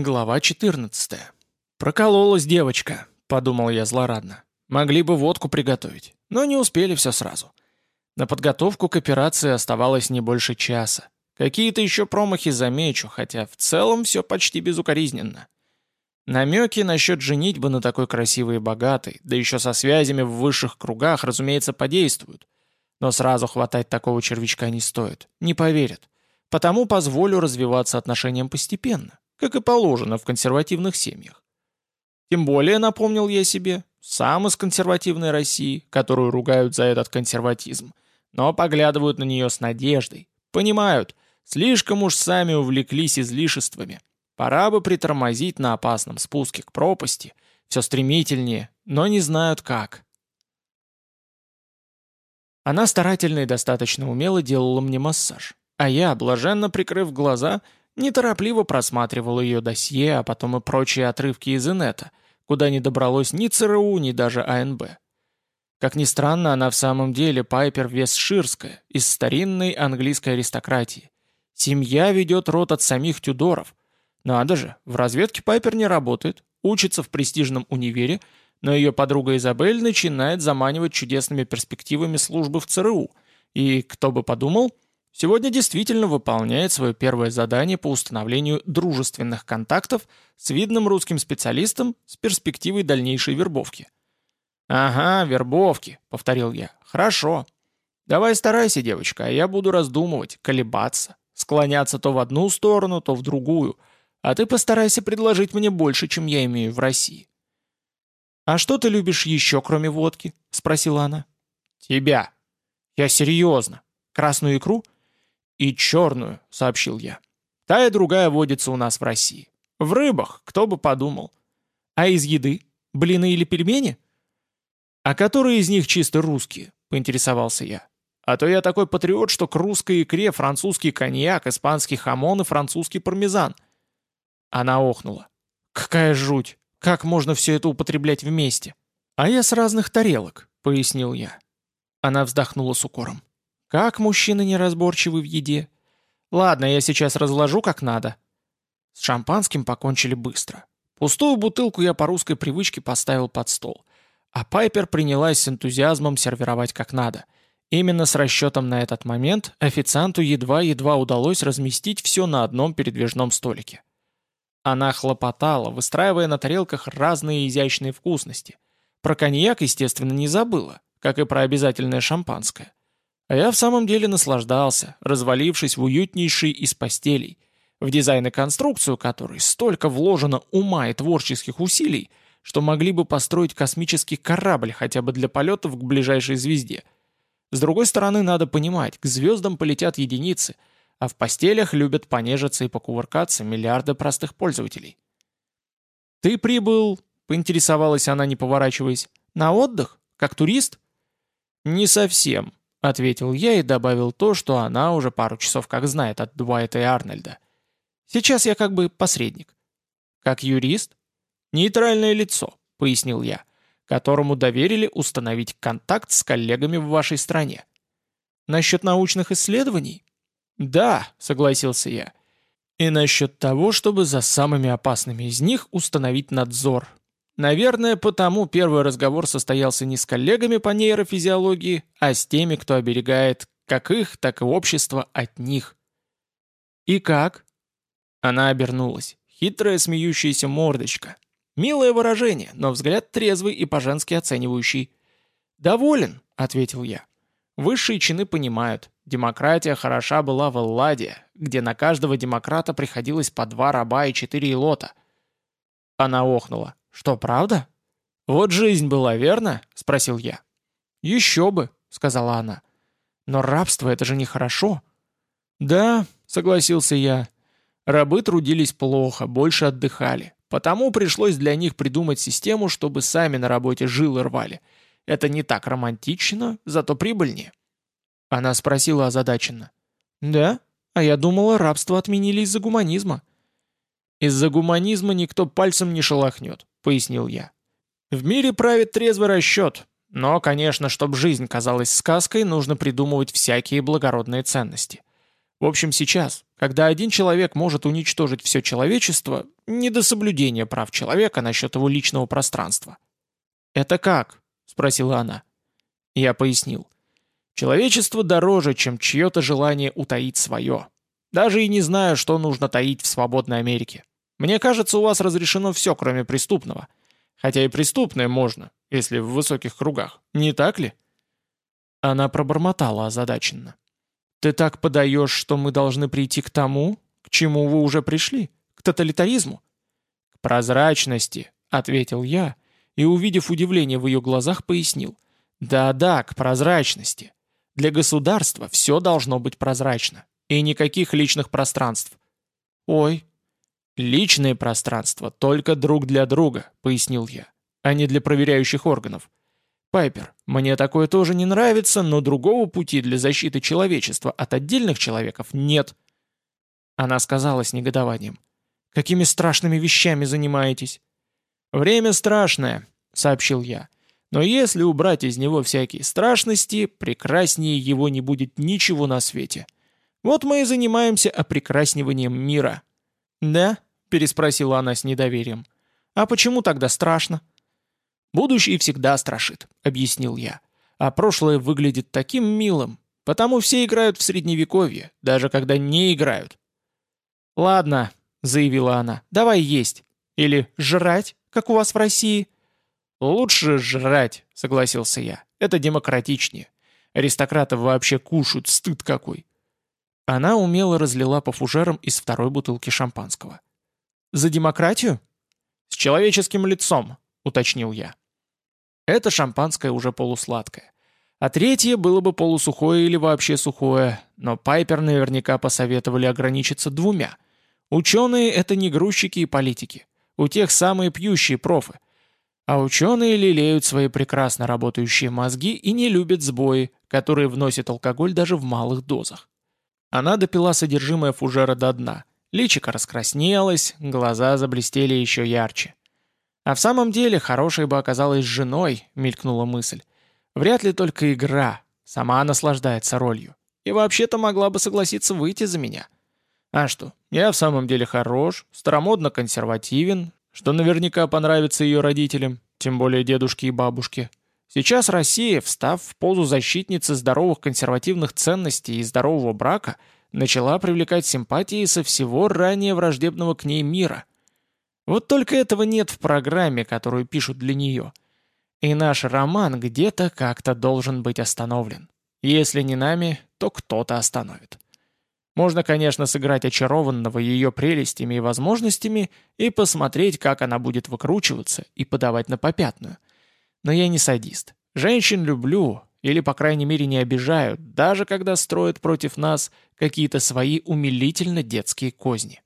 Глава 14. «Прокололась девочка», — подумал я злорадно. «Могли бы водку приготовить, но не успели все сразу». На подготовку к операции оставалось не больше часа. Какие-то еще промахи замечу, хотя в целом все почти безукоризненно. Намеки насчет женитьбы на такой красивой и богатой, да еще со связями в высших кругах, разумеется, подействуют. Но сразу хватать такого червячка не стоит, не поверят. Потому позволю развиваться отношениям постепенно, как и положено в консервативных семьях. Тем более, напомнил я себе, сам из консервативной России, которую ругают за этот консерватизм, но поглядывают на нее с надеждой, понимают, слишком уж сами увлеклись излишествами, пора бы притормозить на опасном спуске к пропасти, все стремительнее, но не знают как. Она старательно и достаточно умело делала мне массаж, а я, блаженно прикрыв глаза, — неторопливо просматривал ее досье, а потом и прочие отрывки из инета, куда не добралось ни ЦРУ, ни даже АНБ. Как ни странно, она в самом деле Пайпер Вестширская, из старинной английской аристократии. Семья ведет род от самих Тюдоров. Надо же, в разведке Пайпер не работает, учится в престижном универе, но ее подруга Изабель начинает заманивать чудесными перспективами службы в ЦРУ. И, кто бы подумал, сегодня действительно выполняет свое первое задание по установлению дружественных контактов с видным русским специалистом с перспективой дальнейшей вербовки. «Ага, вербовки», — повторил я. «Хорошо. Давай старайся, девочка, а я буду раздумывать, колебаться, склоняться то в одну сторону, то в другую, а ты постарайся предложить мне больше, чем я имею в России». «А что ты любишь еще, кроме водки?» — спросила она. «Тебя». «Я серьезно. Красную икру?» «И черную», — сообщил я. «Та и другая водится у нас в России. В рыбах, кто бы подумал. А из еды? Блины или пельмени?» «А которые из них чисто русские?» — поинтересовался я. «А то я такой патриот, что к русской икре французский коньяк, испанский хамон и французский пармезан». Она охнула. «Какая жуть! Как можно все это употреблять вместе?» «А я с разных тарелок», — пояснил я. Она вздохнула с укором. Как мужчины неразборчивы в еде? Ладно, я сейчас разложу как надо. С шампанским покончили быстро. Пустую бутылку я по русской привычке поставил под стол. А Пайпер принялась с энтузиазмом сервировать как надо. Именно с расчетом на этот момент официанту едва-едва удалось разместить все на одном передвижном столике. Она хлопотала, выстраивая на тарелках разные изящные вкусности. Про коньяк, естественно, не забыла, как и про обязательное шампанское. А я в самом деле наслаждался, развалившись в уютнейший из постелей, в дизайн и конструкцию которой столько вложено ума и творческих усилий, что могли бы построить космический корабль хотя бы для полетов к ближайшей звезде. С другой стороны, надо понимать, к звездам полетят единицы, а в постелях любят понежиться и покувыркаться миллиарды простых пользователей. «Ты прибыл», — поинтересовалась она, не поворачиваясь, — «на отдых? Как турист?» «Не совсем», — ответил я и добавил то, что она уже пару часов как знает от Дуайта и Арнольда. «Сейчас я как бы посредник». «Как юрист?» «Нейтральное лицо», — пояснил я, которому доверили установить контакт с коллегами в вашей стране. «Насчет научных исследований?» «Да», — согласился я. «И насчет того, чтобы за самыми опасными из них установить надзор, Наверное, потому первый разговор состоялся не с коллегами по нейрофизиологии, а с теми, кто оберегает как их, так и общество от них. «И как?» Она обернулась. Хитрая смеющаяся мордочка. Милое выражение, но взгляд трезвый и по-женски оценивающий. «Доволен», — ответил я. Высшие чины понимают, демократия хороша была в Элладе, где на каждого демократа приходилось по два раба и четыре илота. Она охнула. «Что, правда?» «Вот жизнь была, верно?» — спросил я. «Еще бы», — сказала она. «Но рабство — это же нехорошо». «Да», — согласился я. «Рабы трудились плохо, больше отдыхали. Потому пришлось для них придумать систему, чтобы сами на работе жилы рвали. Это не так романтично, зато прибыльнее». Она спросила озадаченно. «Да? А я думала, рабство отменили из-за гуманизма». «Из-за гуманизма никто пальцем не шелохнет пояснил я. В мире правит трезвый расчет, но, конечно, чтобы жизнь казалась сказкой, нужно придумывать всякие благородные ценности. В общем, сейчас, Когда один человек может уничтожить все человечество, не до соблюдения прав человека насчет его личного пространства. «Это как?» — спросила она. Я пояснил. «Человечество дороже, чем чье-то желание утаить свое. Даже и не знаю, что нужно таить в свободной Америке. Мне кажется, у вас разрешено все, кроме преступного. Хотя и преступное можно, если в высоких кругах. Не так ли?» Она пробормотала озадаченно. «Ты так подаешь, что мы должны прийти к тому, к чему вы уже пришли? К тоталитаризму?» «К прозрачности», — ответил я, и, увидев удивление в ее глазах, пояснил. «Да-да, к прозрачности. Для государства все должно быть прозрачно. И никаких личных пространств». «Ой». «Личные пространства только друг для друга», — пояснил я, «а не для проверяющих органов. Пайпер, мне такое тоже не нравится, но другого пути для защиты человечества от отдельных человеков нет. Она сказала с негодованием. Какими страшными вещами занимаетесь? Время страшное, сообщил я. Но если убрать из него всякие страшности, прекраснее его не будет ничего на свете. Вот мы и занимаемся опрекрасниванием мира. Да? Переспросила она с недоверием. А почему тогда страшно? «Будущее всегда страшит», — объяснил я. «А прошлое выглядит таким милым, потому все играют в Средневековье, даже когда не играют». «Ладно», — заявила она, — «давай есть. Или жрать, как у вас в России». «Лучше жрать», — согласился я. «Это демократичнее. Аристократы вообще кушают, стыд какой». Она умело разлила по фужерам из второй бутылки шампанского. «За демократию?» «С человеческим лицом», — уточнил я. Это шампанское уже полусладкое. А третье было бы полусухое или вообще сухое, но Пайпер наверняка посоветовали ограничиться двумя. Ученые — это не грузчики и политики. У тех самые пьющие профы. А ученые лелеют свои прекрасно работающие мозги и не любят сбои, которые вносят алкоголь даже в малых дозах. Она допила содержимое фужера до дна. Личико раскраснелось, глаза заблестели еще ярче. А в самом деле, хорошей бы оказалась женой, мелькнула мысль. Вряд ли только игра, сама наслаждается ролью. И вообще-то могла бы согласиться выйти за меня. А что, я в самом деле хорош, старомодно консервативен, что наверняка понравится ее родителям, тем более дедушке и бабушке. Сейчас Россия, встав в позу защитницы здоровых консервативных ценностей и здорового брака, начала привлекать симпатии со всего ранее враждебного к ней мира – вот только этого нет в программе, которую пишут для нее. И наш роман где-то как-то должен быть остановлен. Если не нами, то кто-то остановит. Можно, конечно, сыграть очарованного ее прелестями и возможностями и посмотреть, как она будет выкручиваться и подавать на попятную. Но я не садист. Женщин люблю, или, по крайней мере, не обижаю, даже когда строят против нас какие-то свои умилительно детские козни.